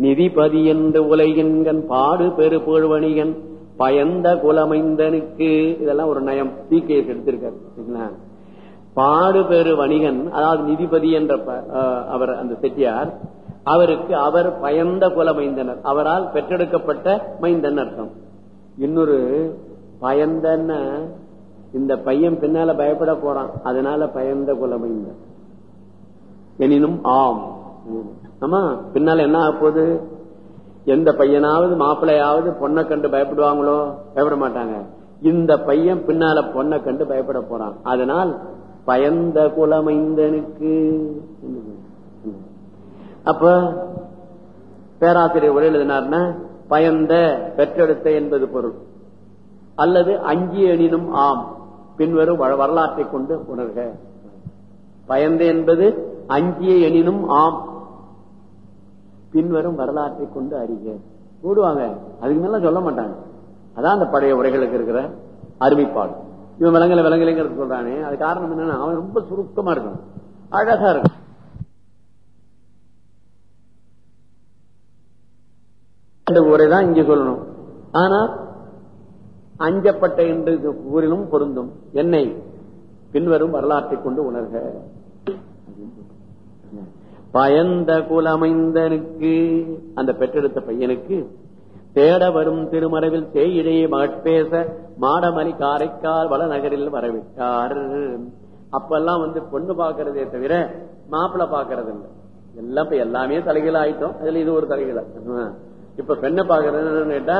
நிதிபதி என்று உலகின்கண் பாடு பெரு புகழ்வணிகன் பயந்த குலமைந்தனுக்கு இதெல்லாம் ஒரு நயம். பி கேஸ் எடுத்திருக்காரு பாடு பெரு வணிகன் அதாவது நிதிபதி என்ற ப- அவர் அந்த செட்டியார் அவருக்கு அவர் பயந்த குல மைந்தனர் அவரால் பெற்றெடுக்கப்பட்ட மைந்தன் அர்த்தம். இன்னொரு பயந்தன இந்த பையன் பின்னால பயப்பட போறான். அதனால பயந்த குல மைந்தன் எனினும் ஆம். ஆமா பின்னால என்ன ஆக போகுது? எந்த பையனாவது மாப்பிள்ளையாவது பொண்ணை கண்டு பயப்படுவாங்களோ? பயப்பட மாட்டாங்க. இந்த பையன் பின்னால பொண்ணை கண்டு பயப்பட போறான். அதனால் பயந்த குலமைந்தனுக்கு. அப்ப பேராசிரியர் உரை எழுதினார்னா பயந்த பெற்றெடுத்த என்பது பொருள். அல்லது அஞ்சி எனினும் ஆம். பின்வரும் வ- வரலாற்றை கொண்டு உணர்க. பயந்த என்பது அஞ்சிய எனினும் ஆம். பின்வரும் வரலாற்றை கொண்டு அறிக கூடுவாங்க அதுக்கு மேல சொல்ல மாட்டாங்க. அதான் அந்த பழைய உரைகளுக்கு இருக்கிற அறிவிப்பாடு. இவன் விலங்கலை விலங்கலைங்கிறது சொல்றானே. அது காரணம் என்னன்னா அவன் ரொம்ப சுருக்கமா இருக்கும் அழகா இருக்கும் இந்த உரை தான் இங்க சொல்லணும். ஆனா அஞ்சப்பட்ட என்று கூறினும் பொருந்தும். என்னை பின்வரும் வரலாற்றை கொண்டு உணர்க. பயந்த குலமைந்தனுக்கு அந்த பெற்றெடுத்த பையனுக்கு தேட வரும் திருமறைவில் சேயிடையே மகட்பேச மாடமணி காரைக்கால் வளநகரில் வரவிட்டார். அப்பெல்லாம் வந்து பொண்ணு பாக்குறதே தவிர மாப்பிள்ளை பாக்குறது இல்லை எல்லாம் இப்ப எல்லாமே தலைகீழ ஆயிட்டோம். அதுல இது ஒரு தலைகீழ. இப்ப பெண்ணை பாக்குறதுன்னு கேட்டா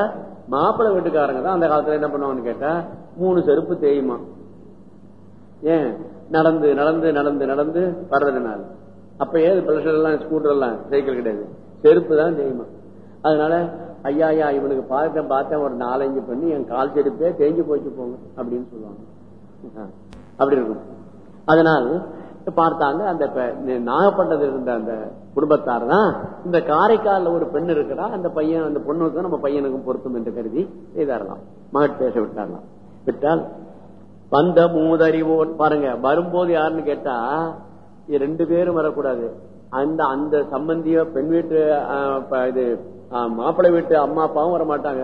மாப்பிள்ளை வீட்டுக்காரங்க தான் அந்த காலத்துல என்ன பண்ணுவாங்கன்னு கேட்டா மூணு செருப்பு தேயுமா? ஏன்? நடந்து நடந்து நடந்து நடந்து வர்றதுனால அப்ப ஏது பிளஷர் எல்லாம் ஸ்கூட்டர் எல்லாம் சைக்கிள் கிடையாது. செருப்பு தான் தெரியுமா அதனால ஐயா ஐயா இவனுக்கு பார்த்தேன் பார்த்தேன். ஒரு நாலஞ்சு பண்ணி என் கால் செருப்பே தேஞ்சு போச்சு போங்க அப்படின்னு சொல்லுவாங்க. அப்படி இருக்கும். அதனால் பார்த்தாங்க அந்த ப- நாகப்பட்டினத்தில் இருந்த அந்த குடும்பத்தார் தான் இந்த காரைக்கால ஒரு பெண் இருக்கிறா அந்த பையன் அந்த பொண்ணுக்கும் நம்ம பையனுக்கும் பொருத்தம் என்று கருதி செய்தாரலாம் மகட் பேச விட்டாரலாம் விட்டால் வந்த மூதறிவோன் பாருங்க வரும்போது யாருன்னு கேட்டா ரெண்டு பேரும் வரக்கூடாது. அந்த அந்த சம்பந்திய பெண் வீட்டு இது மாப்பிள்ளை வீட்டு அம்மா அப்பாவும் வர மாட்டாங்க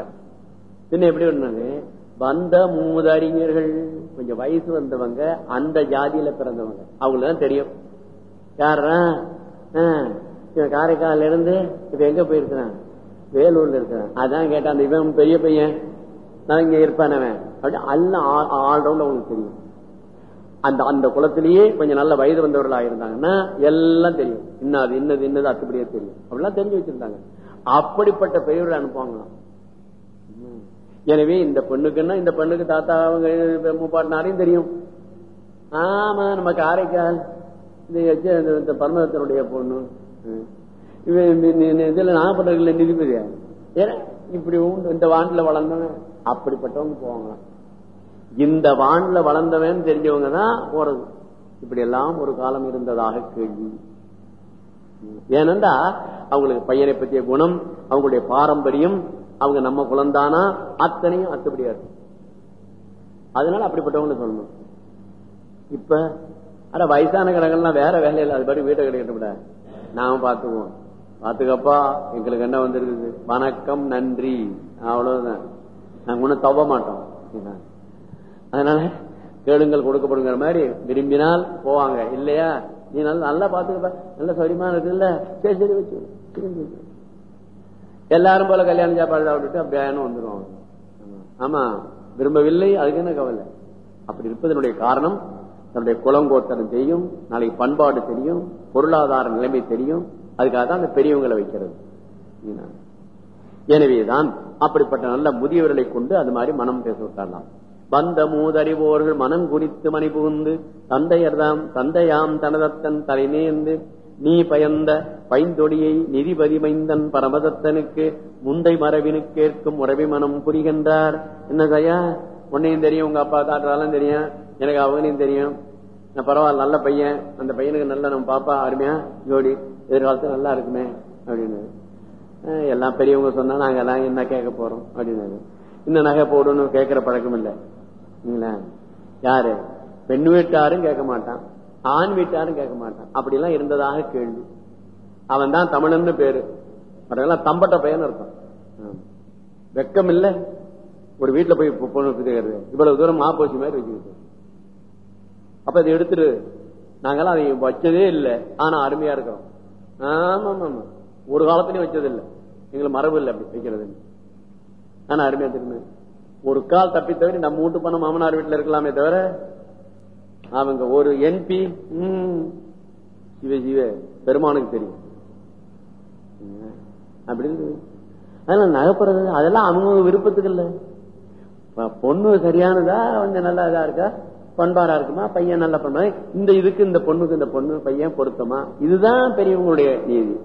பின்ன எப்படி பண்ணாங்க வந்த மூதறிஞர்கள். கொஞ்சம் வயசு வந்தவங்க அந்த ஜாதியில பிறந்தவங்க. அவங்களுக்கு தெரியும். யாரா இவன் காரைக்கால இருந்து இப்ப எங்க போயிருக்கிறான்? வேலூர்ல இருக்கிறான். அதான் கேட்டான் அந்த இவன் பெரிய பையன். நான் இங்க இருப்பானவன் அப்படின்னு எல்லாம் ஆல்ரவுண்ட் அவங்களுக்கு தெரியும். அந்த அந்த குளத்திலேயே கொஞ்சம் நல்ல வயது வந்தவர்களாக இருந்தாங்கன்னா எல்லாம் தெரியும். இன்னது இன்னது இன்னது அத்துப்படியே தெரியும். அப்படிலாம் தெரிஞ்சு வச்சிருந்தாங்க. அப்படிப்பட்ட பெரியவர்கள் அனுப்புவாங்களாம். எனவே இந்த பெண்ணுக்குன்னா இந்த பெண்ணுக்கு தாத்தா அவங்க மூப்பாட்டினாரையும் தெரியும். ஆமா நம்ம காரைக்கால் இந்த எச்ச- பரமதத்தினுடைய பொண்ணு. இதுல நாகப்பட்டினத்துல நிதிபதி ஏன்னா இப்படி உண்டு, இந்த வாண்டில வளர்ந்தவன். அப்படிப்பட்டவங்க போவாங்களாம். இந்த வான்ல வளர்ந்தவன் தெரிஞ்சவங்க தான் போறது. இப்படி எல்லாம் ஒரு காலம் இருந்ததாக கேள்வி. ஏனென்றா அவங்களுக்கு பையனை பற்றிய குணம் அவங்களுடைய பாரம்பரியம் அவங்க நம்ம குழந்தானா அத்தனையும் அத்துப்படியா இருக்கும் அதனால அப்படிப்பட்டவங்க சொல்லணும். இப்ப ஆனா வயசான கிடங்கள்லாம் வேற வேலையில் அது படி வீட்டை கிடைக்கிட்ட நாம பாத்துக்குவோம் பாத்துக்கப்பா எங்களுக்கு என்ன வந்திருக்குது? வணக்கம் நன்றி. அவ்வளவுதான். நாங்க ஒண்ணும் தவ மாட்டோம். அதனால கேளுங்கள் கொடுக்கப்படுங்கிற மாதிரி விரும்பினால் போவாங்க. இல்லையா? நீ நல்லா நல்லா பாத்துக்கப்ப நல்ல சௌரியமா இருக்குல்ல? சரி சரி வச்சு. எல்லாரும் போல கல்யாணம் சாப்பாடு சாப்பிட்டுட்டு அப்படியானும் வந்துருவாங்க ஆமா. விரும்பவில்லை. அதுக்கு என்ன கவலை? அப்படி இருப்பதனுடைய காரணம் தன்னுடைய குளங்கோத்தனம் தெரியும் நாளைக்கு பண்பாடு தெரியும் பொருளாதார நிலைமை தெரியும். அதுக்காக தான் அந்த பெரியவங்களை வைக்கிறது. எனவேதான் அப்படிப்பட்ட நல்ல முதியவர்களை கொண்டு அது மாதிரி மனம் பேச விட்டாரலாம் வந்த மூதறிவோர்கள் மனம் குறித்து மணி புகுந்து தந்தையர்தாம் தந்தையாம் தனதத்தன் தலைநேர்ந்து நீ பயந்த பைந்தொடியை நிதிபதி மைந்தன் பரமதத்தனுக்கு முந்தை மரபினு கேட்கும் உறவி மனம் புரிகின்றார் என்னதையா உன்னையும் தெரியும் உங்க அப்பா தாட்டாலும் தெரியும் எனக்கு அவங்களையும் தெரியும். பரவாயில்ல நல்ல பையன். அந்த பையனுக்கு நல்ல நம்ம பாப்பா அருமையா ஜோடி எதிர்காலத்துல நல்லா இருக்குமே அப்படின்னு எல்லாம் பெரியவங்க சொன்னா நாங்க எல்லாம் என்ன கேட்க போறோம் அப்படின்னு இந்த நகை போடணும் கேட்கிற பழக்கம் இல்லை. யாரு? பெண் வீட்டாரும் கேட்க மாட்டான். ஆண் வீட்டாரும் கேட்க மாட்டான். அப்படி எல்லாம் இருந்ததாக கேள்வி. அவன் தான் தமிழன்னு பேரு. அதெல்லாம் தம்பட்ட பையன் இருக்கும் வெக்கம் இல்ல ஒரு வீட்டுல போய் பொண்ணு இவ்வளவு தூரம் மாப்போசி மாதிரி வச்சுக்கிட்டு அப்ப இதை எடுத்துரு நாங்கெல்லாம் அதை வச்சதே இல்லை. ஆனா அருமையா இருக்கிறோம். ஆமா ஆமா ஒரு காலத்திலயும் வச்சது இல்லை எங்களுக்கு மரபு இல்லை அப்படி வைக்கிறது ஆனா அருமையா திரும்ப ஒரு கால் தப்பி தவிர நம்ம வீட்டு பண்ண மாமனார் வீட்டுல இருக்கலாமே தவிர அவங்க ஒரு என்பி சிவ சிவ பெருமானுக்கு தெரியும். அப்படின்னு அதெல்லாம் நகப்புறது அதெல்லாம் அவங்க விருப்பத்துக்கு இல்ல. பொண்ணு சரியானதா கொஞ்சம் நல்லா இதா இருக்கா? பண்பாரா இருக்குமா? பையன் நல்ல பண்பா இந்த இதுக்கு இந்த பொண்ணுக்கு இந்த பொண்ணு பையன் பொருத்தமா? இதுதான் பெரியவங்களுடைய நீதி.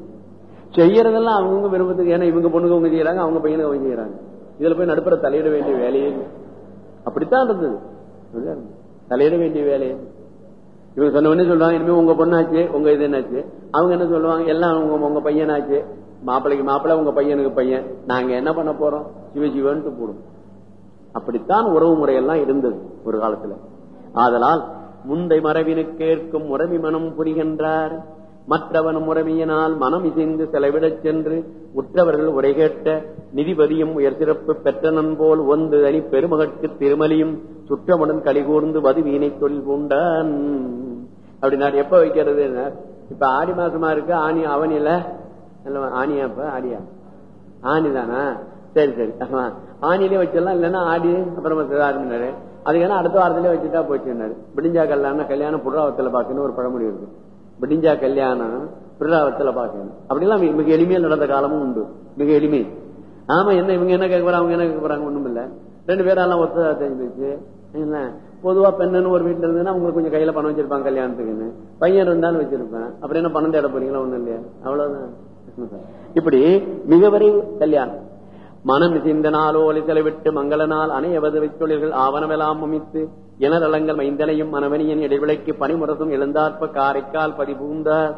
செய்யறதெல்லாம் அவங்கவுங்க விருப்பத்துக்கு ஏன்னா இவங்க பொண்ணுக்கு அவங்க செய்யறாங்க அவங்க பையனுக்கு அவங்க செய்யறாங்க. இதுல போய் நடுப்புற தலையிட வேண்டிய வேலையே அப்படித்தான் இருந்தது. தலையிட வேண்டிய வேலையே இவங்க சொன்ன உடனே சொல்லுவாங்க இனிமே உங்க பொண்ணாச்சு உங்க இது என்னாச்சு? அவங்க என்ன சொல்லுவாங்க எல்லாம் உங்க உங்க பையனாச்சு. மாப்பிள்ளைக்கு மாப்பிள்ளை உங்க பையனுக்கு பையன். நாங்க என்ன பண்ண போறோம்? சிவ சிவன்ட்டு போடும் அப்படித்தான் உறவு முறையெல்லாம் இருந்தது ஒரு காலத்துல. ஆதலால் முந்தை மரபினுக்கு ஏற்கும் உறவி மனம் புரிகின்றார். மற்றவன் முறைமையினால் மனம் இசைந்து செலவிடச் சென்று உற்றவர்கள் உரை கேட்ட நிதிபதியும் உயர் சிறப்பு பெற்றனன் போல் ஒன்று அணி பெருமகற்கு திருமலியும் சுற்றமுடன் கலிகூர்ந்து வது வீணை தொழில் பூண்டான். அப்படின்னா எப்ப வைக்கிறது? இப்ப ஆடி மாசமா இருக்கு. ஆணி அவனில ஆணியா இப்ப? ஆடியா? ஆணிதானா சரி சரி. ஆணிலே வச்சிடலாம் இல்லைன்னா ஆடி அப்புறமா ஆரம்பினாரு அதுக்கான அடுத்த வாரத்திலே வச்சுட்டா போச்சுன்னாரு. விடிஞ்சா கல்யாணம் கல்யாணம் புறாவத்துல பாக்குன்னு ஒரு பழமொழி இருக்கு. விடிஞ்சா கல்யாணம் புறாவத்துல பாக்கணும் அப்படிலாம் மிக எளிமையா நடந்த காலமும் உண்டு. மிக எளிமை. ஆமா என்ன இவங்க என்ன கேட்க போறாங்க அவங்க என்ன கேட்க போறாங்க ஒண்ணும் இல்ல. ரெண்டு பேரெல்லாம் எல்லாம் ஒத்ததா தெரிஞ்சிச்சு என்ன? பொதுவா பெண்ணுன்னு ஒரு வீட்டுல இருந்ததுன்னா உங்களுக்கு கொஞ்சம் கையில பணம் வச்சிருப்பாங்க கல்யாணத்துக்குன்னு. பையன் இருந்தாலும் வச்சிருப்பேன். அப்புறம் என்ன பணம் தேட போறீங்களா ஒண்ணும் இல்லையா? அவ்வளவுதான். இப்படி மிக கல்யாணம். மனம் சிந்த நாளோலி செலவிட்டு மங்கள நாள் அணையவது வைத்தொழில்கள் ஆவணமெல்லாம் அமைத்து இனரலங்கள் மைந்தனையும் மனவனியின் இடைவிலைக்கு பனிமுரசும் எழுந்தாற்ப காரைக்கால் பதிபூந்த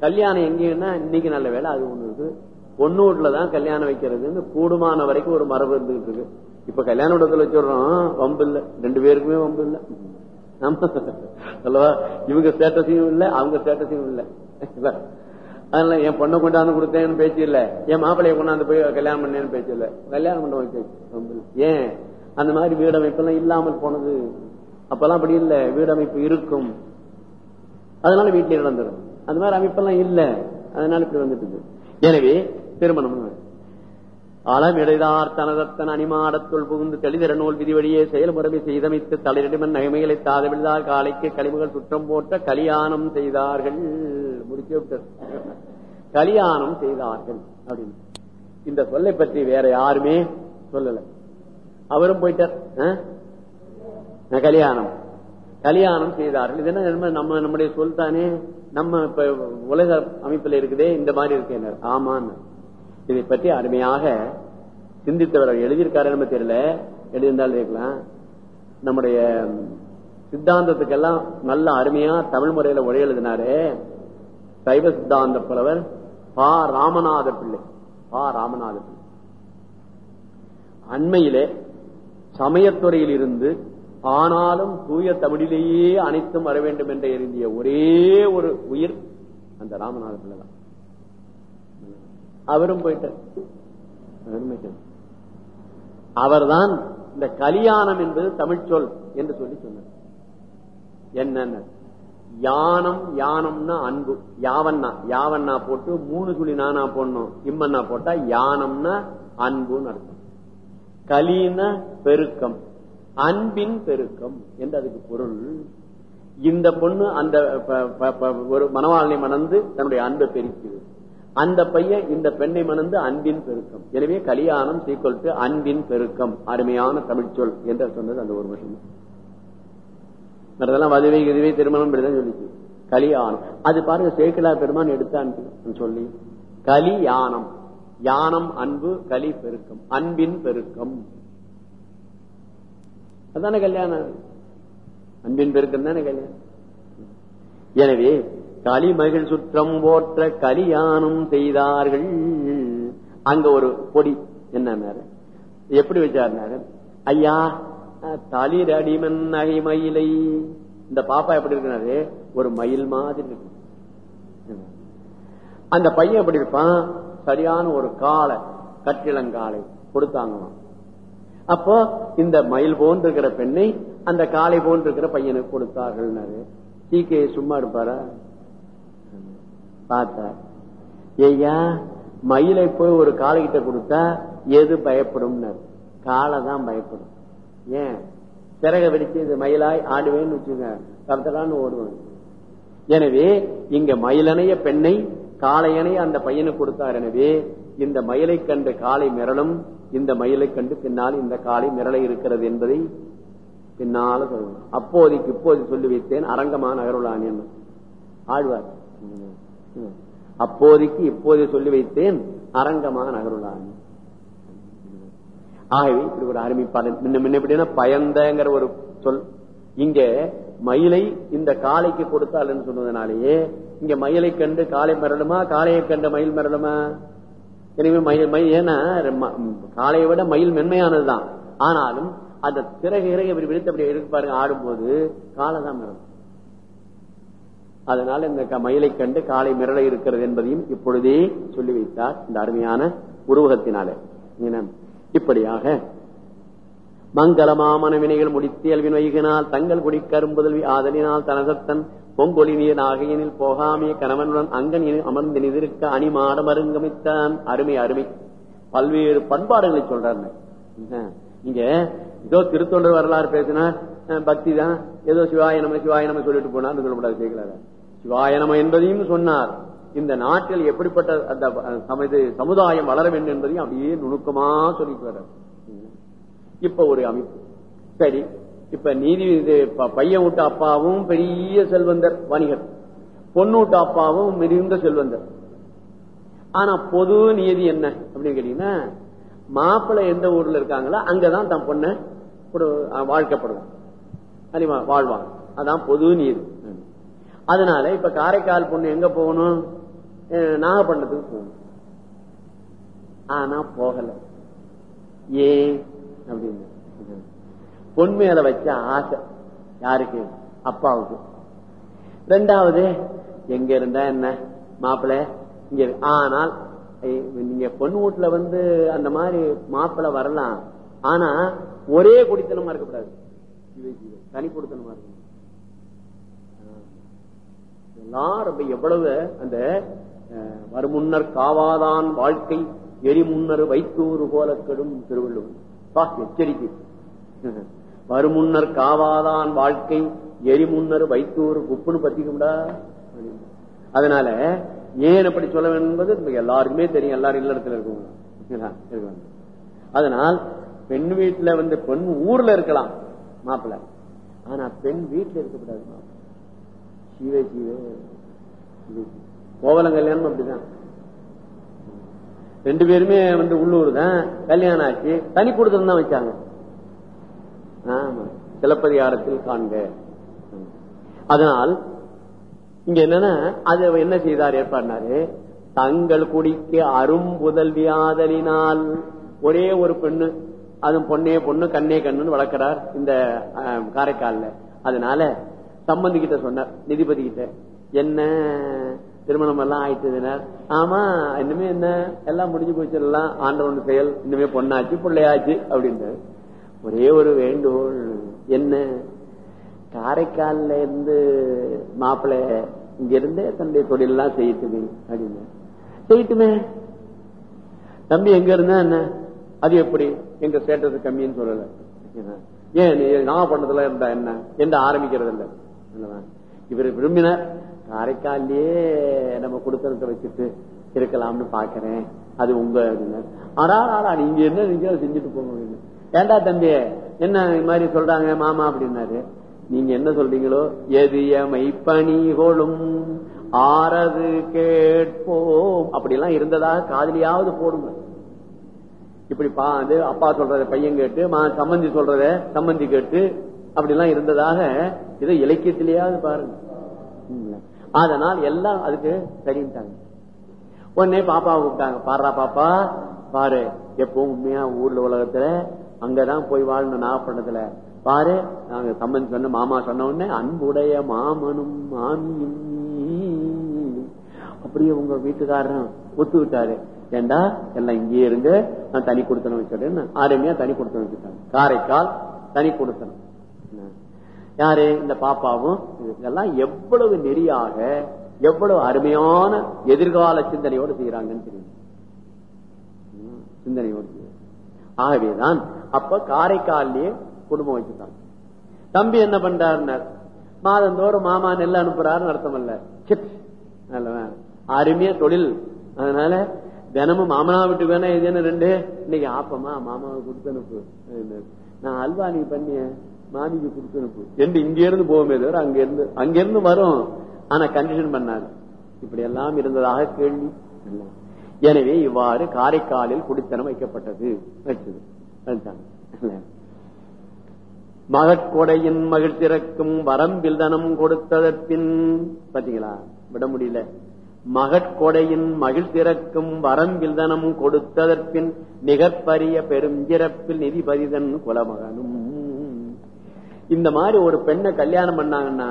கல்யாணம் எங்கன்னா இன்னைக்கு நல்ல வேலை அது ஒண்ணு இருக்கு. பொண்ணூட்லதான் கல்யாணம் வைக்கிறதுன்னு கூடுமான வரைக்கும் ஒரு மரபு இருந்துகிட்டு இருக்கு. இப்ப கல்யாண இடத்துல வச்சுடுறோம் வம்பு இல்ல. ரெண்டு பேருக்குமே வம்பு இல்ல. அல்லவா? இவங்க ஸ்டேட்டஸையும் இல்ல அவங்க ஸ்டேட்டஸையும் இல்ல. அதனால என் பொண்ணை கொண்டாந்து கொடுத்தேன்னு பேச்சு இல்ல என் மாப்பிள்ளைய கொண்டாந்து போய் கல்யாணம் பண்ணேன்னு பேச்சு இல்ல கல்யாணம் பண்ண வச்சு ஏன்? அந்த மாதிரி வீடமைப்பு எல்லாம் இல்லாமல் போனது. அப்பெல்லாம் அப்படி இல்ல. வீடமைப்பு இருக்கும். அதனால வீட்டிலே நடந்துடும். அந்த மாதிரி அமைப்பெல்லாம் இல்ல. அதனால இப்படி வந்துட்டு எனவே திருமணம். அளம் இடைதார் தனதத்தன் அணிமாடத்துள் புகுந்து தெளிதர நூல் விதிவழியே செயல்முறை செய்தமைத்து தலையிடமன் நகைமைகளை தாதவிழ்தார் காலைக்கு கழிவுகள் சுற்றம் போட்ட கலியாணம் செய்தார்கள். முடிச்சு விட்டது கல்யாணம் செய்தார்கள் அப்படின்னு. இந்த சொல்லை பற்றி வேற யாருமே சொல்லல. அவரும் போயிட்டார். கல்யாணம். கல்யாணம் செய்தார்கள். இது என்ன நம்ம நம்முடைய சொல் தானே? நம்ம இப்ப உலக அமைப்புல இருக்குதே இந்த மாதிரி இருக்கு ஆமான்னு. இதை பற்றி அருமையாக சிந்தித்தவர் எழுதியிருக்காரு நம்ம தெரியல. எழுதியிருந்தாலும் இருக்கலாம் நம்முடைய சித்தாந்தத்துக்கெல்லாம் நல்ல அருமையா தமிழ் முறையில உரை எழுதினாரு. சைவ சித்தாந்த புலவர் பா ராமநாத பிள்ளை. பா ராமநாத பிள்ளை. அண்மையிலே சமயத்துறையில் இருந்து ஆனாலும் தூய தமிழிலேயே அனைத்தும் வர வேண்டும் என்று எழுதிய ஒரே ஒரு உயிர் அந்த ராமநாத பிள்ளை தான். அவரும் போயிட்டார். அவர்தான் இந்த கலியாணம் என்பது தமிழ் சொல் என்று சொல்லி சொன்னார். என்ன யானம் யானம்னா அன்பு. யாவண்ணா யாவண்ணா போட்டு மூணு துளி நானா போடணும் இம்மண்ணா போட்டா யானம்னா அன்புன்னு அர்த்தம். கலின பெருக்கம் அன்பின் பெருக்கம் என்று அதுக்கு பொருள். இந்த பொண்ணு அந்த ஒரு மனவாளனை மணந்து தன்னுடைய அன்பை பெருக்குது. அந்த பையன் இந்த பெண்ணை மணந்து அன்பின் பெருக்கம். எனவே கல்யாணம் சீக்கிரம் அன்பின் பெருக்கம் அருமையான தமிழ் சொல் என்று சொன்னது அந்த ஒரு விஷயம் அதெல்லாம் வதுவை கதுவை திருமணம் சொல்லிச்சு. கலியானம் அது பாருங்க சேக்கிலா பெருமான் எடுத்தான் சொல்லி கலி யானம் யானம் அன்பு கலி பெருக்கம். அன்பின் பெருக்கம். அதானே கல்யாணம். அன்பின் பெருக்கம் தானே கல்யாணம். எனவே களிமகிழ் சுற்றம் போற்ற கலியானம் செய்தார்கள். அங்க ஒரு பொடி என்ன எப்படி வச்சாருனாரு ஐயா தளிரடிமன் நகை மயிலை இந்த பாப்பா எப்படி இருக்கிறாரு? ஒரு மயில் மாதிரி இருக்கு அந்த பையன் எப்படி இருப்பான்? சரியான ஒரு காலை கட்டிளங்காலை கொடுத்தாங்களாம். அப்போ இந்த மயில் போன்று இருக்கிற பெண்ணை அந்த காளை போன்று இருக்கிற பையனுக்கு கொடுத்தார்கள் கே சும்மா இருப்பாரா? பார்த்தார். ஐயா மயிலை போய் ஒரு காளை கிட்ட கொடுத்தா எது பயப்படும்? காலை தான் பயப்படும். ஏன்? சிறக வெடிச்சு இது மயிலாய் ஆடுவேன்னு வச்சுங்க. கருத்தலான்னு ஓடுவேன் எனவே இங்க மயிலனைய பெண்ணை காளையனை அந்த பையனுக்கு கொடுத்தார். எனவே இந்த மயிலை கண்டு காலை மிரளும் இந்த மயிலை கண்டு பின்னால் இந்த காலை மிரளை இருக்கிறது என்பதை பின்னால சொல்லணும் அப்போதைக்கு இப்போது சொல்லி வைத்தேன் அரங்கமான அகருளான் ஆழ்வார். அப்போதைக்கு இப்போது சொல்லி வைத்தேன் அரங்கமான நகருளான் ஆகவே இப்படி ஒரு அருமைப்பாளன் முன்ன முன்ன எப்படின்னா பயந்தங்கிற ஒரு சொல். இங்க மயிலை இந்த காளைக்கு கொடுத்தாள்னு சொன்னதுனாலேயே இங்க மயிலை கண்டு காளை மிரளுமா காளையை கண்டு மயில் மிரளுமா எனவே மயில் மயில் ஏன்னா காளையை விட மயில் மென்மையானதுதான். ஆனாலும் அந்த திறகு இறகு இப்படி விடுத்து அப்படி இருக்கு பாருங்க ஆடும்போது காலை தான் மிரளும் அதனால இந்த மயிலை கண்டு காலை மிரள இருக்கிறது என்பதையும் இப்பொழுதே சொல்லி வைத்தார் இந்த அருமையான உருவகத்தினாலே. இப்படியாக. மங்களமாமன வினைகள் முடித்து எல்வின் வைகினால் தங்கள் குடி கரும்புதல்வி ஆதலினால் தனசத்தன் பொங்கொழி நீர் நாகையினில் போகாமிய கணவனுடன் அங்கன் அமர்ந்து நிதிருக்க அணிமாட மருங்கமித்தான். அருமை அருமை. பல்வேறு பண்பாடுகளை சொல்றாரு நீங்க ஏதோ திருத்தொண்டர் வரலாறு பேசினா பக்தி தான். ஏதோ சிவாய நம்ம சிவாய நம்ம சொல்லிட்டு போனார் சொல்லக்கூடாது கேட்கல சிவாய நம என்பதையும் சொன்னார். இந்த நாட்டில் எப்படிப்பட்ட அந்த சமுதாயம் வளர வேண்டும் என்பதையும் அப்படியே நுணுக்கமா சொல்லிட்டு வர்றார். இப்ப ஒரு அமைப்பு. சரி இப்ப நீதி பையன் விட்டு அப்பாவும் பெரிய செல்வந்தர் வணிகர். பொண்ணு விட்டு அப்பாவும் மிகுந்த செல்வந்தர். ஆனா பொது நீதி என்ன அப்படின்னு கேட்டீங்கன்னா மாப்பிள்ளை எந்த ஊர்ல இருக்காங்களோ அங்கதான் தன் பொண்ணை வாழ்க்கப்படுவோம் அறிவா வாழ்வாங்க. அதான் பொது நீர் அதனால இப்ப காரைக்கால் பொண்ணு எங்க போகணும்? நாகப்பட்டினத்துக்கு போகணும். ஆனா போகல. ஏன் அப்படின்னு. பொன் மேல வச்ச ஆசை யாருக்கு? அப்பாவுக்கு. ரெண்டாவது எங்க இருந்தா என்ன? மாப்பிள்ள இங்க ஆனால் நீங்க பொண்ணு வீட்டுல வந்து அந்த மாதிரி மாப்பிள்ள வரலாம். ஆனா ஒரே குடித்தனமா இருக்கக்கூடாது. தனி குடித்தனமா இருக்கணும். ரொம்ப எவ்வளவு அந்த வருமுன்னர் காவாதான் வாழ்க்கை எரிமுன்னர் வைத்தூறு போல கெடும் திருவள்ளுவர். எச்சரிக்கை. வருமுன்னர் காவாதான் வாழ்க்கை எரிமுன்னர் வைத்தூர் குப்புன்னு பத்திக்கும்டா. அதனால ஏன் அப்படி சொல்ல வேண்டும் என்பது எல்லாருக்குமே தெரியும். எல்லாரும் இல்லறத்துல இருக்கவங்க. அதனால் பெண் வீட்டுல வந்து பெண் ஊர்ல இருக்கலாம் மாப்பிள்ள. ஆனா பெண் வீட்டுல இருக்கக்கூடாது மாப்பிள்ள. சிவே சிவே. கோவலம் கல்யாணம் அப்படிதான். ரெண்டு பேருமே வந்து உள்ளூர் தான் கல்யாணம் ஆச்சு தனி கொடுத்தம் தான் வச்சாங்க. ஆமா சிலப்பதிகாரத்தில் காண்க. அதனால் இங்க என்னன்னா அது என்ன செய்தார் ஏற்பாடுனாரு தங்கள் குடிக்கு அரும்புதல்வியாதலினால் ஒரே ஒரு பெண்ணு அதுவும் பொண்ணே பொண்ணு கண்ணே கண்ணுன்னு வளர்க்கிறார் இந்த காரைக்கால்ல. அதனால சம்பந்தி கிட்ட சொன்னார் நிதிபதி கிட்ட என்ன திருமணம் எல்லாம் ஆயிட்டதுனர். ஆமா இன்னுமே என்ன? எல்லாம் முடிஞ்சு போச்சு எல்லாம் ஆண்டவன் செயல் இன்னுமே பொண்ணாச்சு பிள்ளையாச்சு அப்படின்னு ஒரே ஒரு வேண்டுகோள் என்ன? காரைக்கால்ல இருந்து மாப்பிள்ள இங்க இருந்தே தன்னுடைய தொழில் எல்லாம் செய்யட்டுமே அப்படின்னு செய்யட்டுமே? தம்பி எங்க இருந்தா என்ன? அது எப்படி? எங்க ஸ்டேட்டஸ் கம்மின்னு சொல்லல. ஏன் நீ நாகப்பட்டினத்துல இருந்தா என்ன? என்று ஆரம்பிக்கிறது இல்ல இவர் விரும்பினார். காரைக்காலே நம்ம குடுத்தனத்தை வச்சுட்டு இருக்கலாம்னு பாக்குறேன் அது உங்க ஆனா ஆனா நீங்க என்ன நீங்க செஞ்சுட்டு போங்க ஏண்டா தம்பி என்ன இது மாதிரி சொல்றாங்க மாமா அப்படின்னாரு. நீங்க என்ன சொல்றீங்களோ எதிய பணிகொளும் ஆறது கேட்போம். அப்படி எல்லாம் இருந்ததாக காதலியாவது போடுங்க. இப்படி பா அது அப்பா சொல்றத பையன் கேட்டு மா சம்பந்தி சொல்றத சம்பந்தி கேட்டு அப்படி எல்லாம் இருந்ததாக இதை இலக்கியத்திலேயாவது பாருங்க. அதனால் எல்லாம் அதுக்கு சரிட்டாங்க உடனே பாப்பாவை கூப்பிட்டாங்க பாடுறா பாப்பா பாரு எப்பவும் உண்மையா ஊர்ல உலகத்துல அங்கதான் போய் வாழணும் நாகப்பட்டினத்துல பாரு நாங்க சம்பந்தி சொன்ன மாமா சொன்ன உடனே அன்புடைய மாமனும் மாமியும் அப்படியே உங்க வீட்டுக்காரன் ஒத்து விட்டாரு. ஏண்டா எல்லாம் இங்கேயே இருந்து நான் தனி கொடுத்தனும் வச்சுட்டேன்னு. ஆரம்பியா தனி கொடுத்தனும் வச்சுட்டாங்க. காரைக்கால் தனி கொடுத்தனும் யாரு? இந்த பாப்பாவும். இதெல்லாம் எவ்வளவு நெறியாக எவ்வளவு அருமையான எதிர்கால சிந்தனையோடு செய்யறாங்கன்னு தெரியும் சிந்தனையோடு ஆகவேதான் அப்ப காரைக்காலிலேயே குடும்பம் வச்சுட்டாங்க தம்பி என்ன பண்றாருன்னார்? மாதந்தோறும் மாமா நெல் அனுப்புறாருன்னு அர்த்தம் அல்ல நல்லவன். அருமையா தொழில். அதனால தினமும் மாமனா வீட்டுக்கு வேணா இதுன்னு ரெண்டு? இன்னைக்கு ஆப்பமா மாமாவை கொடுத்து அனுப்பு. நான் அல்வா நீ பண்ணிய. மாமிக்கு கொடுத்து அனுப்பு. என்று இங்க இருந்து போவோமே தவிர அங்க இருந்து அங்க இருந்து வரும். ஆனா கண்டிஷன் பண்ணாரு இப்படி எல்லாம் இருந்ததாக கேள்வி. எனவே இவ்வாறு காரைக்காலில் குடித்தனம் வைக்கப்பட்டது. வச்சது அதுதான். மகட்கொடையின் மகிழ்ச்சிறக்கும் வரம்பில் தனம் கொடுத்ததற்பின் பாத்தீங்களா? விட முடியல. மகட்கொடையின் மகிழ்ச்சிறக்கும் வரம்பில் தனம் கொடுத்ததற்பின் நிகப்பரிய பெரும் சிறப்பில் நிதிபதிதன் குலமகனும். இந்த மாதிரி ஒரு பெண்ணை கல்யாணம் பண்ணாங்கன்னா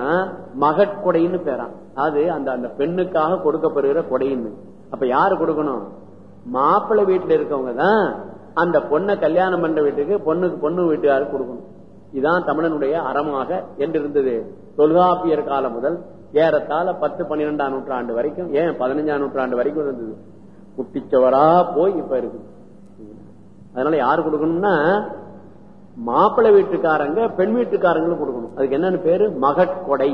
மகட்கொடைன்னு பேரான். அது அந்த அந்த பெண்ணுக்காக கொடுக்கப்படுகிற கொடைன்னு. அப்ப யாரு கொடுக்கணும்? மாப்பிள்ளை வீட்டுல இருக்கவங்க தான் அந்த பொண்ணை கல்யாணம் பண்ற வீட்டுக்கு பொண்ணுக்கு பொண்ணு வீட்டுக்காரு கொடுக்கணும். இதுதான் தமிழனுடைய அறமாக என்றிருந்தது. தொல்காப்பியர் காலம் முதல் ஏறத்தாழ பத்து பன்னிரெண்டாம் நூற்றாண்டு வரைக்கும் ஏன் பதினஞ்சாம் நூற்றாண்டு வரைக்கும் இருந்தது. குட்டிச்சவரா போய் இப்ப இருக்கு. அதனால யாரு கொடுக்கணும்னா மாப்பிள்ளை வீட்டுக்காரங்க பெண் வீட்டுக்காரங்களும் கொடுக்கணும். அதுக்கு என்னன்னு பேரு? மகட்கொடை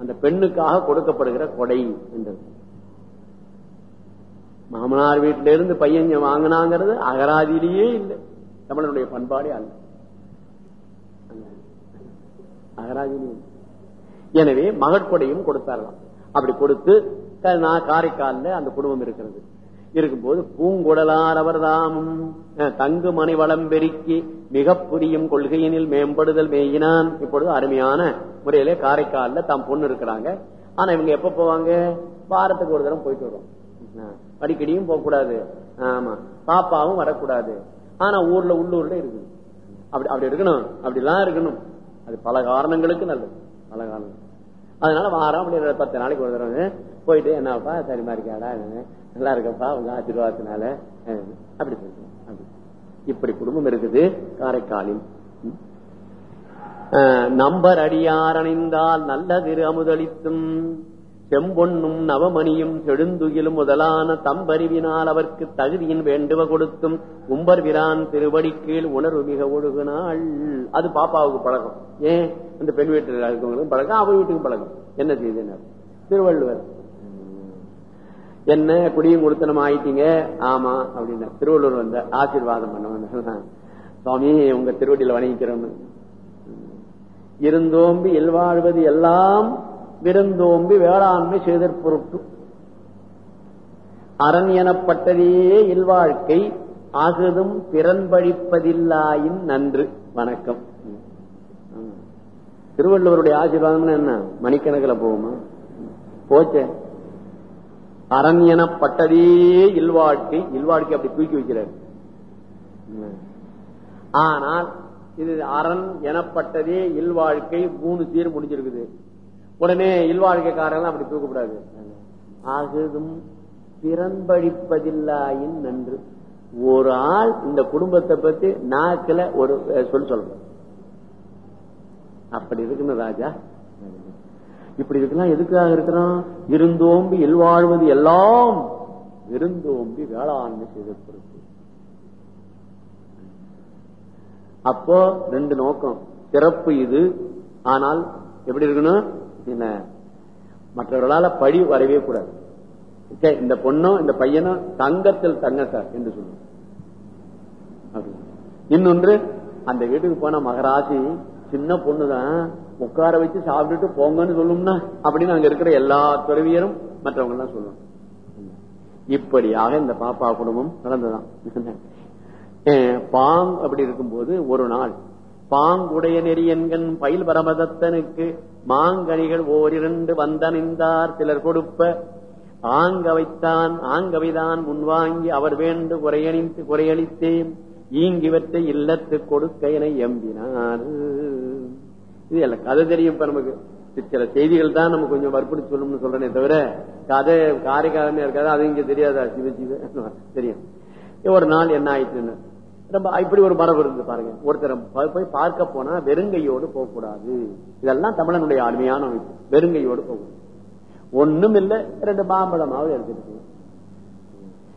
அந்த பெண்ணுக்காக கொடுக்கப்படுகிற கொடை என்றது. மாமனார் வீட்டில இருந்து பையன் வாங்கினாங்கிறது அகராதியிலேயே இல்லை. தமிழனுடைய பண்பாடே அல்ல. அகராதியிலேயே எனவே மகட்கொடையும் கொடுத்தாரலாம் அப்படி கொடுத்து நான் காரைக்காலில் அந்த குடும்பம் இருக்கிறது. இருக்கும்போது பூங்குடலாரவர் தாமும் தங்கு மனை வளம் பெருக்கி மிக புரியும் கொள்கையினில் மேம்படுதல் மேயினான். இப்பொழுது அருமையான முறையில காரைக்காலில் தாம் பொண்ணு இருக்கிறாங்க. ஆனா இவங்க எப்ப போவாங்க? வாரத்துக்கு ஒரு தரம் போயிட்டு வருவோம் அடிக்கடியும் போக கூடாது ஆமா பாப்பாவும் வரக்கூடாது. ஆனா ஊர்ல உள்ளூர்ல இருக்குது. அப்படி அப்படி இருக்கணும். அப்படிலாம் இருக்கணும். அது பல காரணங்களுக்கு நல்லது. பல காரணம் அதனால வாரம் அப்படி பத்து நாளைக்கு ஒரு தடவை போயிட்டு என்னப்பா சரிமா இருக்காடா நல்லா இருக்கப்பா உங்க ஆசீர்வாதத்தினால. அப்படி சொல்லுங்க இப்படி குடும்பம் இருக்குது காரைக்காலில். நம்பர் அடியார் அணிந்தால் நல்ல திரு அமுதளித்தும் செம்பொன்னும் நவமணியும் செழுந்துகிலும் முதலான தம்பறிவினால் அவர்க்கு தகுதியின் வேண்டுவ கொடுத்தும் உம்பர் விரான் திருவடி கீழ் உணர்வு மிக ஒழுகுனாள் அது பாப்பாவுக்கு பழக்கம். ஏன்? அந்த பெண் வீட்டில் இருக்கவங்களுக்கும் பழக்கம் அவ வீட்டுக்கும் பழக்கம். என்ன செய்தனர் திருவள்ளுவர். என்ன குடியும் கொடுத்தனம் ஆயிட்டீங்க ஆமா அப்படின்னா திருவள்ளுவர் வந்த ஆசீர்வாதம் பண்ண சுவாமி உங்க திருவடியில வணங்கிக்கிறோம் இருந்தோம்பி இல்வாழ்வது எல்லாம் விருந்தோம்பி வேளாண்மை செய்தற் பொருட்டு. அரண் எனப்பட்டதே இல்வாழ்க்கை ஆகுதும் பிறன்பழிப்பதில்லாயின் நன்று. வணக்கம். திருவள்ளுவருடைய ஆசீர்வாதம் என்ன? மணிக்கணக்கில் போகுமா? போச்சேன் அரண் எனப்பட்டதே இல்வாழ்க்கை. இல்வாழ்க்கை அப்படி தூக்கி வைக்கிறார். ஆனால் இது அரண் எனப்பட்டதே இல்வாழ்க்கை மூணு சீர் முடிஞ்சிருக்குது. உடனே இல்வாழ்க்கைக்காரங்க அப்படி தூக்கக்கூடாது ஆகுதும் பிறன்படிப்பதில்லாயின் நன்று. ஒரு ஆள் இந்த குடும்பத்தை பத்தி நாக்கில ஒரு சொல் சொல்றேன். அப்படி இருக்குன்னு ராஜா. இப்படி இருக்கலாம் எதுக்காக இருக்கிறோம்? இருந்தோம்பி எல்வாழ்வது எல்லாம் விருந்தோம்பி வேளாண்மை செய்திருக்கிறது அப்போ ரெண்டு நோக்கம். சிறப்பு இது. ஆனால் எப்படி இருக்கணும்? என்ன? மற்றவர்களால பழி வரவே கூடாது. இந்த பொண்ணும் இந்த பையனும் தங்கத்தில் தங்க சார் என்று சொல்லுவோம். அப்படி. இன்னொன்று அந்த வீட்டுக்கு போன மகராசி சின்ன பொண்ணுதான். உட்கார வச்சு சாப்பிட்டுட்டு போங்கன்னு சொல்லும்னா அப்படின்னு அங்க இருக்கிற எல்லா துறவியரும் மற்றவங்க எல்லாம் சொல்லுவாங்க. இப்படியாக இந்த பாப்பா குடும்பம் நடந்ததான் பாங் அப்படி இருக்கும்போது ஒரு நாள் பாங்குடைய நெறியன்கண் பயில் பரமதத்தனுக்கு மாங்கனிகள் ஓரிரண்டு வந்தணிந்தார் சிலர் கொடுப்ப ஆங்கவைத்தான் ஆங்கவைதான் முன்வாங்கி அவர் வேண்டு குறையணித்து குறையளித்தேன் ஈங்கிவற்றை இல்லத்து கொடுக்க என எம்பினார். இது எல்லாம் கதை தெரியும் இப்ப நமக்கு. சில செய்திகள் தான் நம்ம கொஞ்சம் வற்புறுத்தி சொல்லணும்னு சொல்றேனே தவிர கதை காரைக்காலமே இருக்காது அது இங்க தெரியாதா? சிவ சிவ தெரியும். ஒரு நாள் என்ன ஆயிடுச்சுன்னு ரொம்ப இப்படி ஒரு மரபு இருந்து பாருங்க. ஒருத்தர் போய் பார்க்க போனா வெறுங்கையோடு போகக்கூடாது. இதெல்லாம் தமிழனுடைய அருமையான அமைப்பு. வெறுங்கையோடு போகக்கூடாது. ஒண்ணும் இல்ல ரெண்டு மாம்பழமாவது எடுத்துட்டு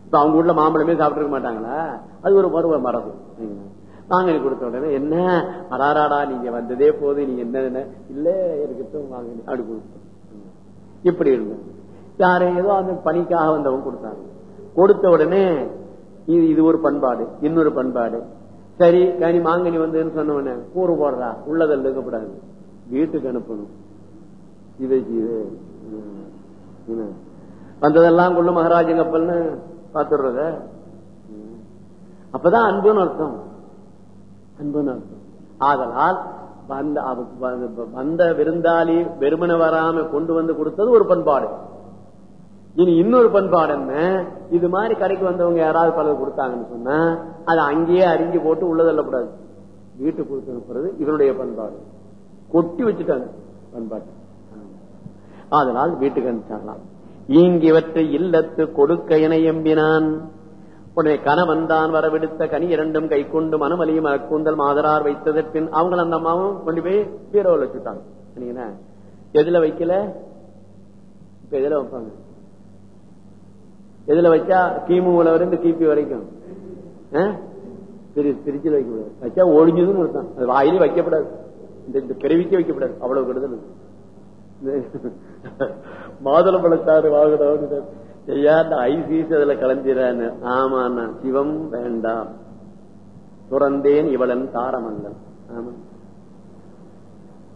இப்ப அவங்க ஊர்ல மாம்பழமே சாப்பிட்டுருக்க மாட்டாங்களா? அது ஒரு மருவ மரபு. வாங்கி கொடுத்த உடனே என்ன? அடாராடா நீங்க வந்ததே போது நீங்க என்ன இல்ல இருக்கட்டும் வாங்க அப்படி கொடுத்தோம் இப்படி இருந்தோம் யாரும் ஏதோ அந்த பணிக்காக வந்தவங்க கொடுத்தாங்க. கொடுத்த உடனே இது இது ஒரு பண்பாடு இன்னொரு பண்பாடு. சரி கனி மாங்கனி வந்ததுன்னு சொன்ன உடனே கூறு போடுறா உள்ளதில் இருக்கக்கூடாது வீட்டுக்கு அனுப்பணும். இதை இது வந்ததெல்லாம் கொள்ளு மகாராஜன் கப்பல்னு பாத்துடுறத அப்பதான் அன்புன்னு அர்த்தம். அன்புன்னு அர்த்தம் ஆதலால் வந்த வந்த விருந்தாளி வெறுமனை வராம கொண்டு வந்து கொடுத்தது ஒரு பண்பாடு. இனி இன்னொரு பண்பாடு என்ன? இது மாதிரி கடைக்கு வந்தவங்க யாராவது பலர் கொடுத்தாங்கன்னு சொன்னா அதை அங்கேயே அறிஞ்சு போட்டு உள்ளதள்ளக்கூடாது வீட்டுக்கு கொடுத்து அனுப்புறது இவருடைய பண்பாடு. கொட்டி வச்சுட்டாங்க பண்பாட்டு. அதனால் வீட்டுக்கு அனுப்பிச்சாங்களாம். ஈங்கிவற்றை இல்லத்து கொடுக்க என எம்பினான். உடனே கணவன் தான் வரவிடுத்த கனி இரண்டும் கை கொண்டு மனமலியும் கூந்தல் மாதரார் வைத்ததற்கு அவங்கள அந்த அம்மாவும் கொண்டு போய் பீரோவில் வச்சுட்டாங்க. எதுல வைக்கல? இப்ப எதுல வைப்பாங்க? எதுல வச்சா கிமுல இருந்து கிபி வரைக்கும்? ஆ? பிரி- வைக்க கூடாது வச்சா ஒழிஞ்சதுன்னு இருக்கான் அது வாயிலே வைக்கப்படாது. இந்த இந்த வைக்கப்படாது. அவ்வளவு கெடுதல். இருக்கு. மாதுளம்பழச்சாறு வாங்கணும் ஐயா இந்த அதுல கலந்திரான்னு. ஆமா சிவம் வேண்டாம் துறந்தேன் இவளன் தாரமல்லன் ஆமா.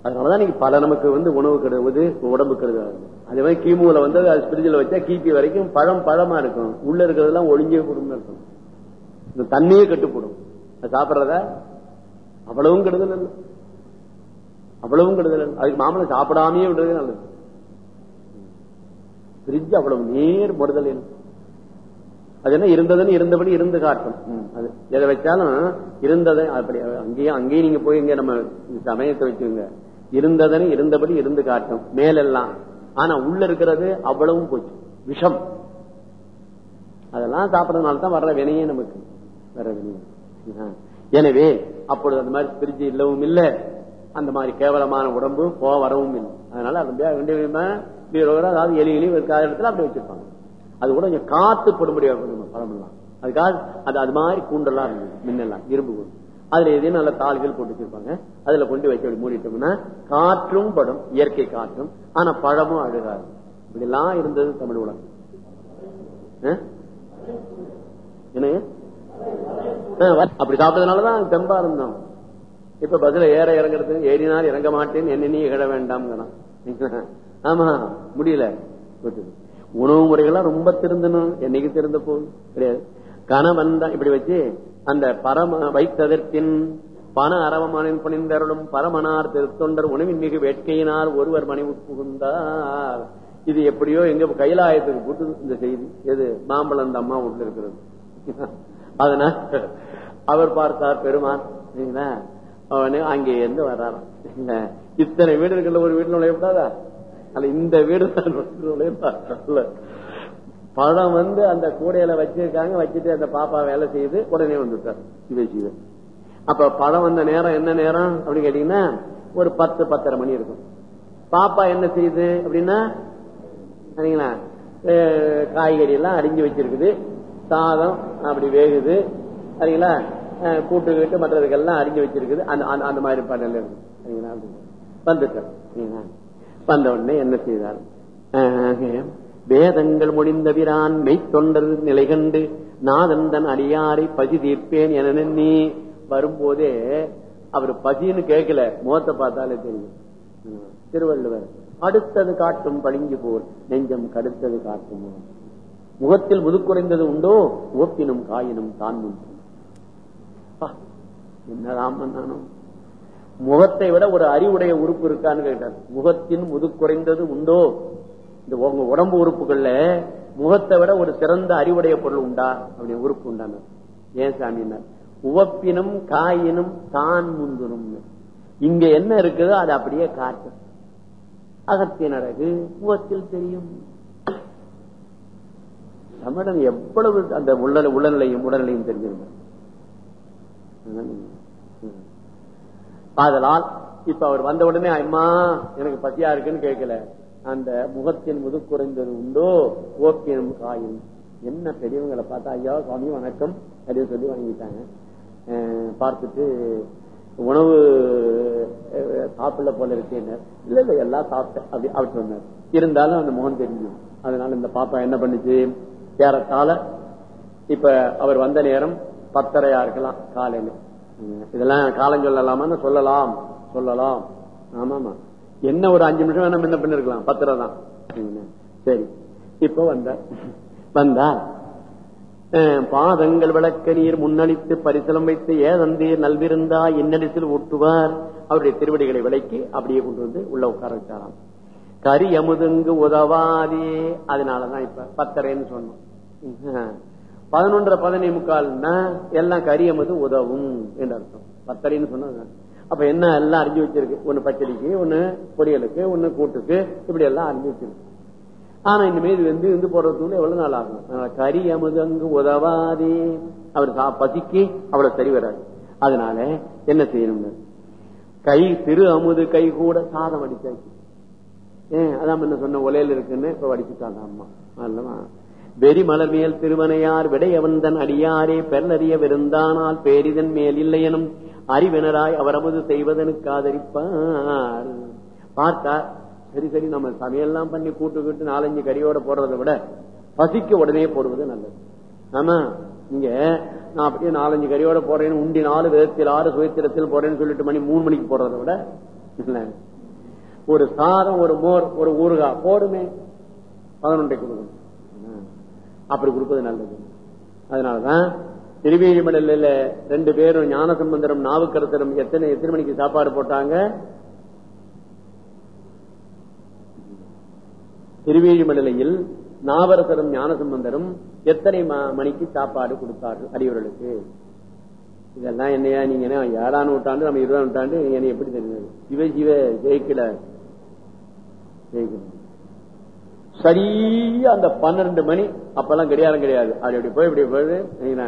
அதனாலதான் நீங்க பல நமக்கு வந்து உணவு கெடுவது உடம்பு கெடுதல் அதே மாதிரி கிமுல வந்து அது பிரிட்ஜில் வச்சா கிபி வரைக்கும் பழம் பழமா இருக்கும். உள்ள இருக்கிறதெல்லாம் ஒழுங்கிய குடும்பம் இருக்கும் இந்த தண்ணியே கட்டுப்படும். அது அவ்வளவும் கெடுதல் இல்லை. அவ்வளவும் கெடுதல் அதுக்கு மாமலை சாப்பிடாமயே விடுறது நல்லது. பிரிட்ஜ் அவ்வளவு நேர் முடுதல் அது என்ன இருந்ததுன்னு இருந்தபடி இருந்து காட்டும். அது எதை வச்சாலும் இருந்ததை அப்படி அங்கேயும் அங்கேயும் நீங்க போய் இங்க நம்ம சமயத்தை வச்சுங்க இருந்ததுன்னு இருந்தபடி இருந்து காட்டும். மேலெல்லாம். ஆனா உள்ள இருக்கிறது அவ்வளவும் போச்சு. விஷம். அதெல்லாம் சாப்பிடறதுனால தான் வர்ற வினையே நமக்கு. வர வினையே. எனவே அப்பொழுது அந்த மாதிரி பிரிட்ஜ் இல்லவும் இல்லை. அந்த மாதிரி கேவலமான உடம்பு போக வரவும் இல்லை. அதனால அது வேண்டிய அதாவது எலி எலி ஒரு அப்படி வச்சிருப்பாங்க. அது கூட கொஞ்சம் காத்து படும்படியாக பழமெல்லாம் அதுக்காக அது அது மாதிரி கூண்டெல்லாம் இருந்தது மின்னெல்லாம் இரும்பு கூண்டு. அதுல எதையும் நல்ல தாள்கள் போட்டு வச்சிருப்பாங்க. அதுல கொண்டு வச்சு மூடிட்டோம்னா காற்றும் படும் இயற்கை காற்றும். ஆனா பழமும் அழுகாது. இப்படிலாம் எல்லாம் இருந்தது தமிழ் உலகம். ஆ? என்னங்க? அப்படி சாப்பிட்டதுனாலதான் தெம்பா இருந்தோம். இப்ப பதில ஏற இறங்குறது ஏறினால் இறங்க மாட்டேன் என்ன நீ இகழ வேண்டாம் ஆமா முடியல. உணவு முறைகள்லாம் ரொம்ப திருந்தணும். என்னைக்கு திருந்த போகும் கிடையாது. கணவன் தான் இப்படி வச்சு அந்த பரம வைத்ததற்கின் பண அரவமனின் பணிந்தருளும் பரமனார் திருத்தொண்டர் உணவின் மிகு வேட்கையினால் ஒருவர் மணி புகுந்தார் இது எப்படியோ எங்க கைலாயத்துக்கு போட்டு இந்த செய்தி. எது? மாம்பழம் அந்த அம்மா உள்ள இருக்கிறது. அதனால அவர் பார்த்தார் பெருமான். அவனு அங்கே இருந்து வர்றாராம். இத்தனை வீடு இருக்கிற ஒரு வீட்டுல நுழையப்படாதா அல்ல இந்த வீடு பழம் வந்து அந்த கூடையில வச்சிருக்காங்க வச்சுட்டு அந்த பாப்பா வேலை செய்து உடனே வந்துட்டார். சிவ சிவன் அப்ப பழம் வந்த நேரம் என்ன நேரம் அப்படின்னு கேட்டீங்கன்னா ஒரு பத்து பத்தரை மணி இருக்கும். பாப்பா என்ன செய்யுது அப்படின்னா சரிங்களா? காய்கறி எல்லாம் அரிஞ்சு வச்சிருக்குது. சாதம் அப்படி வேகுது. சரிங்களா? அஹ் கூட்டு கீட்டு மற்றதுக்கெல்லாம் அரிஞ்சு வச்சிருக்குது. அந்த அந்த- மாதிரி பண்ணல இருக்கு. சரிங்களா? வந்துட்டேன் சரிங்களா? வந்த உடனே என்ன செய்தார்? வேதங்கள் முடிந்த பிரான் மெய்த்தொண்டர் நிலை கண்டு நாதந்தன் அடியாரை பசி தீர்ப்பேன் என எண்ணி வரும்போதே அவர் பசின்னு கேட்கல. முகத்தை பார்த்தாலே தெரியும். திருவள்ளுவர் அடுத்தது காட்டும் பளிங்கு போல் நெஞ்சம் கடுத்தது காட்டும் முகத்தில் முதுக்குறைந்தது உண்டோ? ஓப்பினும் காயினும் தான் என்னதான் பண்ணானோ? முகத்தை விட ஒரு அறிவுடைய உறுப்பு இருக்கான்னு கேட்டார். முகத்தின் முது குறைந்தது உண்டோ? இந்த உங்க உடம்பு உறுப்புகள்ல முகத்தை விட ஒரு சிறந்த அறிவுடைய பொருள் உண்டா? அப்படின்னு உறுப்பு உண்டான ஏன் சாமினார் உவப்பினும் காயினும் தான் முந்துனும். இங்க என்ன இருக்குதோ அது அப்படியே காட்டும் அகத்தின் அழகு முகத்தில் தெரியும். தமிழன் எவ்வளவு அந்த உள்ள உடல்நிலையும் உடல்நிலையும் தெரிஞ்சிருந்தார் ஆதலால் இப்ப அவர் வந்த உடனே அம்மா எனக்கு பசியா இருக்குன்னு கேட்கல. அந்த முகத்தின் முது குறைந்தது உண்டோ? ஓப்பியம் காயும் என்ன பெரியவங்களை பார்த்தா ஐயா சுவாமி வணக்கம் அப்படின்னு சொல்லி வாங்கிட்டாங்க பார்த்துட்டு உணவு அஹ், சாப்பிடல போல இருக்கேன்னு இல்ல இல்ல எல்லாம் சாப்பிட்டேன் அப்படி அப்படி சொன்னார். இருந்தாலும் அந்த முகம் தெரிஞ்சும் அதனால இந்த பாப்பா என்ன பண்ணுச்சு? ஏறத்தால இப்ப அவர் வந்த நேரம் பத்தரையா இருக்கலாம் காலையில. இதெல்லாம் காலம் சொல்லலாமான்னு சொல்லலாம் சொல்லலாம். ஆமாமா. என்ன ஒரு அஞ்சு நிமிஷம் வேணா முன்ன பின்ன இருக்கலாம் தான். உம், சரி. இப்ப வந்தார் வந்தா பாதங்கள் விளக்க நீர் முன்னளித்து பரிசலம் வைத்து ஏதந்தீர் நல்விருந்தா என்னிடத்தில் ஒட்டுவார் அவருடைய திருவடிகளை விலக்கி அப்படியே கொண்டு வந்து உள்ள உட்கார வச்சாராம். கரி அமுதுங்கு உதவாதே. அதனாலதான் இப்ப பத்தரைன்னு சொன்னோம். பதினொன்றரை பதினே முக்கால்னா எல்லாம் கரியமது உதவும் என்று அர்த்தம். பத்தரைன்னு சொன்னாங்க அப்ப என்ன எல்லாம் அறிஞ்சு வச்சிருக்கு? ஒண்ணு பச்சடிக்கு ஒண்ணு பொரியலுக்கு ஒண்ணு கூட்டுக்கு இப்படி எல்லாம் அறிஞ்சு வச்சிருக்கு. ஆனா இனிமே இது வந்து இருந்து போறதுக்குள்ள எவ்வளவு நாள் ஆகும்? அதனால அமுது அங்கு உதவாதே. அவர் சா- பசிக்கு அவ்வளவு சரி வராது. அதனால என்ன செய்யணும் கை திரு அமுது கை கூட சாதம் அடிச்சாச்சு. ஏன்? அதான் என்ன சொன்ன ஒலையில இருக்குன்னு இப்ப வடிச்சுட்டாங்க அம்மா. அல்லவா வெறிமலர் மேல் திருவனையார் விடையவந்தன் அடியாரே பெருளறிய விருந்தானால் பேரிதன் மேல் இல்லையனும் அறிவினராய் அவரமது செய்வதனுக்கு ஆதரிப்பார். பார்த்தார். சரி சரி நம்ம சமையல்லாம் பண்ணி கூட்டு கூட்டு நாலஞ்சு கறியோட போடுறதை விட பசிக்க உடனே போடுவது நல்லது. ஆமா இங்க நான் அப்படியே நாலஞ்சு கறியோட போடுறேன்னு உண்டி நாலு விதத்தில் ஆறு சுயத்திரத்தில் போறேன்னு சொல்லிட்டு மணி மூணு மணிக்கு போடுறதை விட ஒரு சாதம் ஒரு மோர் ஒரு ஊறுகாய் போடுமே. பதினொன்றை கொடுக்கணும். அப்படி கொடுப்பது நல்லது. அதனாலதான் திருவேழிமடலில் ரெண்டு பேரும் ஞானசம்பந்தரும் நாவுக்கரசரும் எத்தனை எத்தனை மணிக்கு சாப்பாடு போட்டாங்க? திருவேழிமடலையில் நாவரசரும் ஞானசம்பந்தரும் எத்தனை மணிக்கு சாப்பாடு கொடுத்தார்கள் அடியவர்களுக்கு? இதெல்லாம் என்னையா நீங்க என்ன ஏழாம் நூற்றாண்டு நம்ம இருபதாம் நூற்றாண்டு என்னை எப்படி தெரிஞ்சது? சிவ சிவ ஜெயிக்கல. ஜெயிக்கல. சரியா அந்த பன்னெண்டு மணி அப்பெல்லாம் கிடையாது கிடையாது. அப்படி அப்படி போய் இப்படி போகுது சரிங்களா?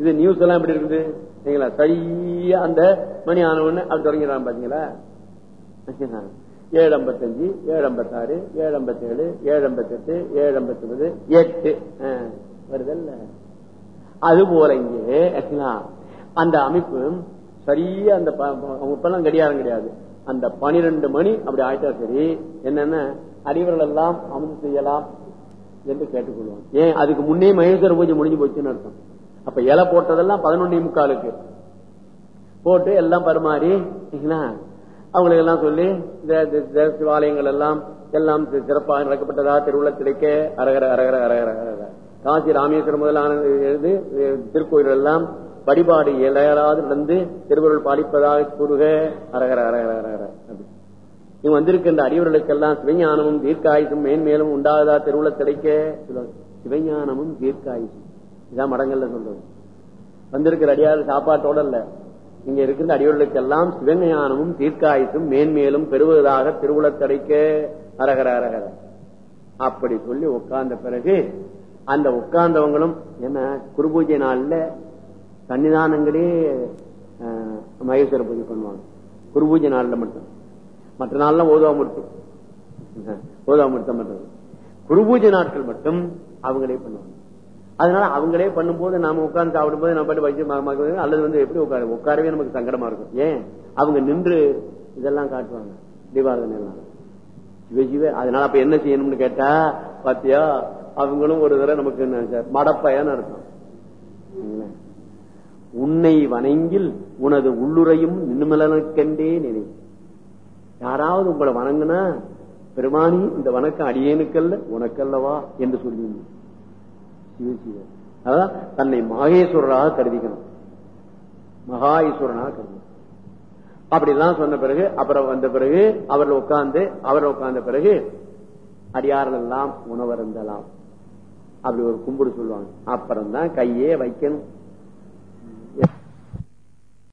இது நியூஸ் எல்லாம் எப்படி இருக்குது? சரிங்களா சரியா அந்த மணி ஆன உடனே அது தொடங்கிறான் பாத்தீங்களா? ஏழு ஐம்பத்தஞ்சு ஏழு ஐம்பத்தாறு ஏழு ஐம்பத்தேழு ஏழு ஐம்பத்தெட்டு ஏழு ஐம்பத்தொன்பது எட்டு. வருதல்ல அது போல இங்கே அந்த அமைப்பு சரியா அந்த அவங்க இப்பெல்லாம் கடியாரம் கிடையாது. அந்த பனிரெண்டு மணி அப்படி ஆயிட்டா சரி என்னன்னா? அடிவர்கள் எல்லாம் அமுது செய்யலாம் என்று கேட்டுக்கொள்வோம். ஏன்? அதுக்கு முன்னே மகேஸ்வர பூஜை முடிஞ்சு போச்சுன்னு அர்த்தம். அப்ப இலை போட்டதெல்லாம் பதினொன்னே முக்காலுக்கு. போட்டு எல்லாம் பரிமாறி அவங்களுக்கு எல்லாம் சொல்லி இந்த சிவாலயங்கள் எல்லாம் எல்லாம் சிறப்பாக நடக்கப்பட்டதா? திருவிழா கிடைக்க அரகர அரகர அரகர அரகர. காசி ராமேஸ்வரம் முதலான திருக்கோயில் எல்லாம் வழிபாடு இளையராது நடந்து திருவருள் பாலிப்பதாக கூறுக. அரகர அரகர அரகர இவன் வந்திருக்கின்ற அறிவர்களுக்கெல்லாம் சிவஞானமும் தீர்க்காயுசும் மேன்மேலும் உண்டாதா திருவுள்ள கிடைக்க சிவஞானமும் தீர்க்காயுசும். இதான் மடங்கள்ல சொல்றது. வந்திருக்கிற அடியாறு சாப்பாட்டோட இல்ல இங்க இருக்கின்ற அடியோர்களுக்கெல்லாம் சிவஞானமும் தீர்க்காயுசும் மேன்மேலும் பெறுவதாக திருவுளத்தடைக்க அரகர அரகர அப்படி சொல்லி உட்கார்ந்த பிறகு அந்த உட்கார்ந்தவங்களும் என்ன குரு பூஜை நாள்ல சன்னிதானங்களே மகேஸ்வர பூஜை பண்ணுவாங்க. குரு பூஜை நாளில் மட்டும். மற்ற நாள்லாம் ஓதுவாமூர்த்தி ஓதாமூர்த்தம் பண்றது. குரு பூஜை நாட்கள் மட்டும் அவங்களே பண்ணுவாங்க. அதனால அவங்களே பண்ணும்போது நாம உட்கார்ந்து சாப்பிடும்போது நம்ம பாட்டு வச்சு அல்லது வந்து எப்படி உட்கார? உட்காரவே நமக்கு சங்கடமா இருக்கும். ஏன்? அவங்க நின்று இதெல்லாம் காட்டுவாங்க. தீபாவளி எல்லாம். அதனால அப்ப என்ன செய்யணும்னு கேட்டா பாத்தியா? அவங்களும் ஒரு தடவை நமக்கு என்ன மடப்பயன்னு அர்த்தம். உன்னை வணங்கில் உனது உள்ளுரையும் நின்மலனுக்கென்றே நினை. யாராவது உங்களை வணங்குனா பெருமானி இந்த வணக்கம் அடியேனுக்கல்ல உனக்கல்லவா? என்று சொல்லி அதான் தன்னை மகேஸ்வரராக கருதிக்கணும். மகாஈஸ்வரனாக கருதி அப்படிலாம் சொன்ன பிறகு அப்புறம் வந்த பிறகு அவர்கள் உட்கார்ந்து அவர்கள் உட்கார்ந்த பிறகு அடியார்கள் எல்லாம் உணவருந்தலாம். அப்படி ஒரு கும்பிடு சொல்லுவாங்க. அப்புறம் தான் கையே வைக்கணும்.